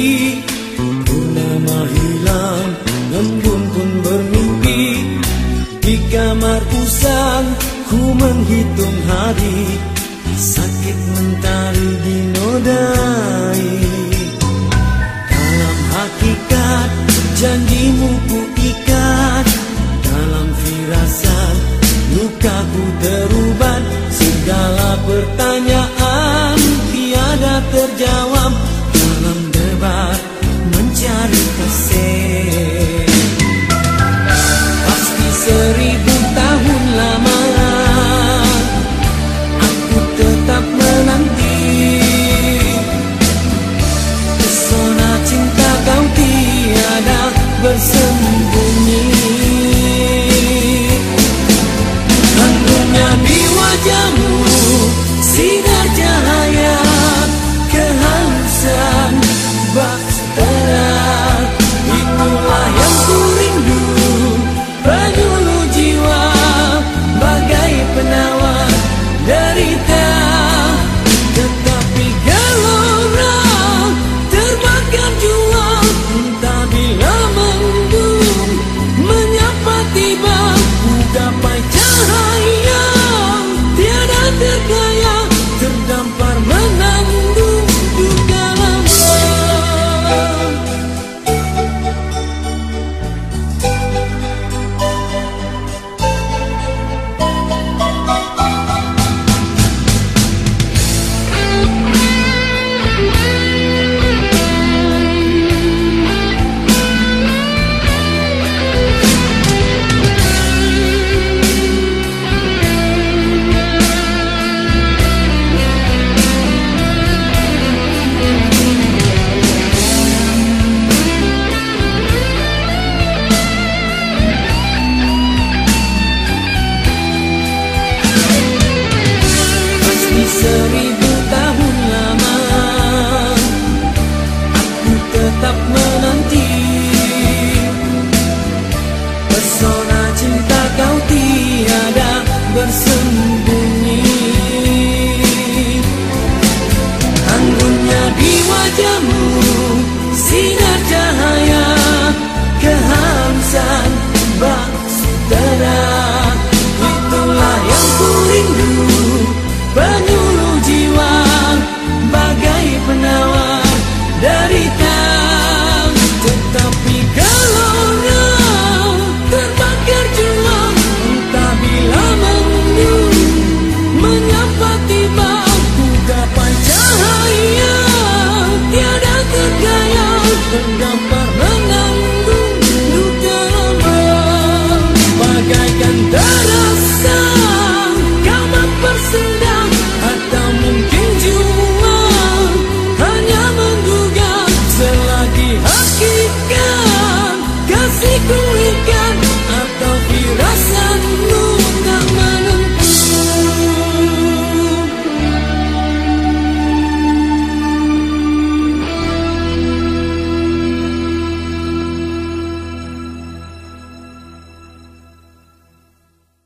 mimpi Purnama hilang pun bermimpi. Di kamar usang Ku menghitung hari. Sakit mentari dinodai. Dalam hakikat Janjimu ku ikat. Dalam firasat Lukaku terus. Bersembunyi. Harunya di wajahmu Sinar cahaya Kehalusan bahtera Itulah yang ku rindu Penyuluh jiwa Bagai penawar derita. Tetapi gelora Terbakar jua serene.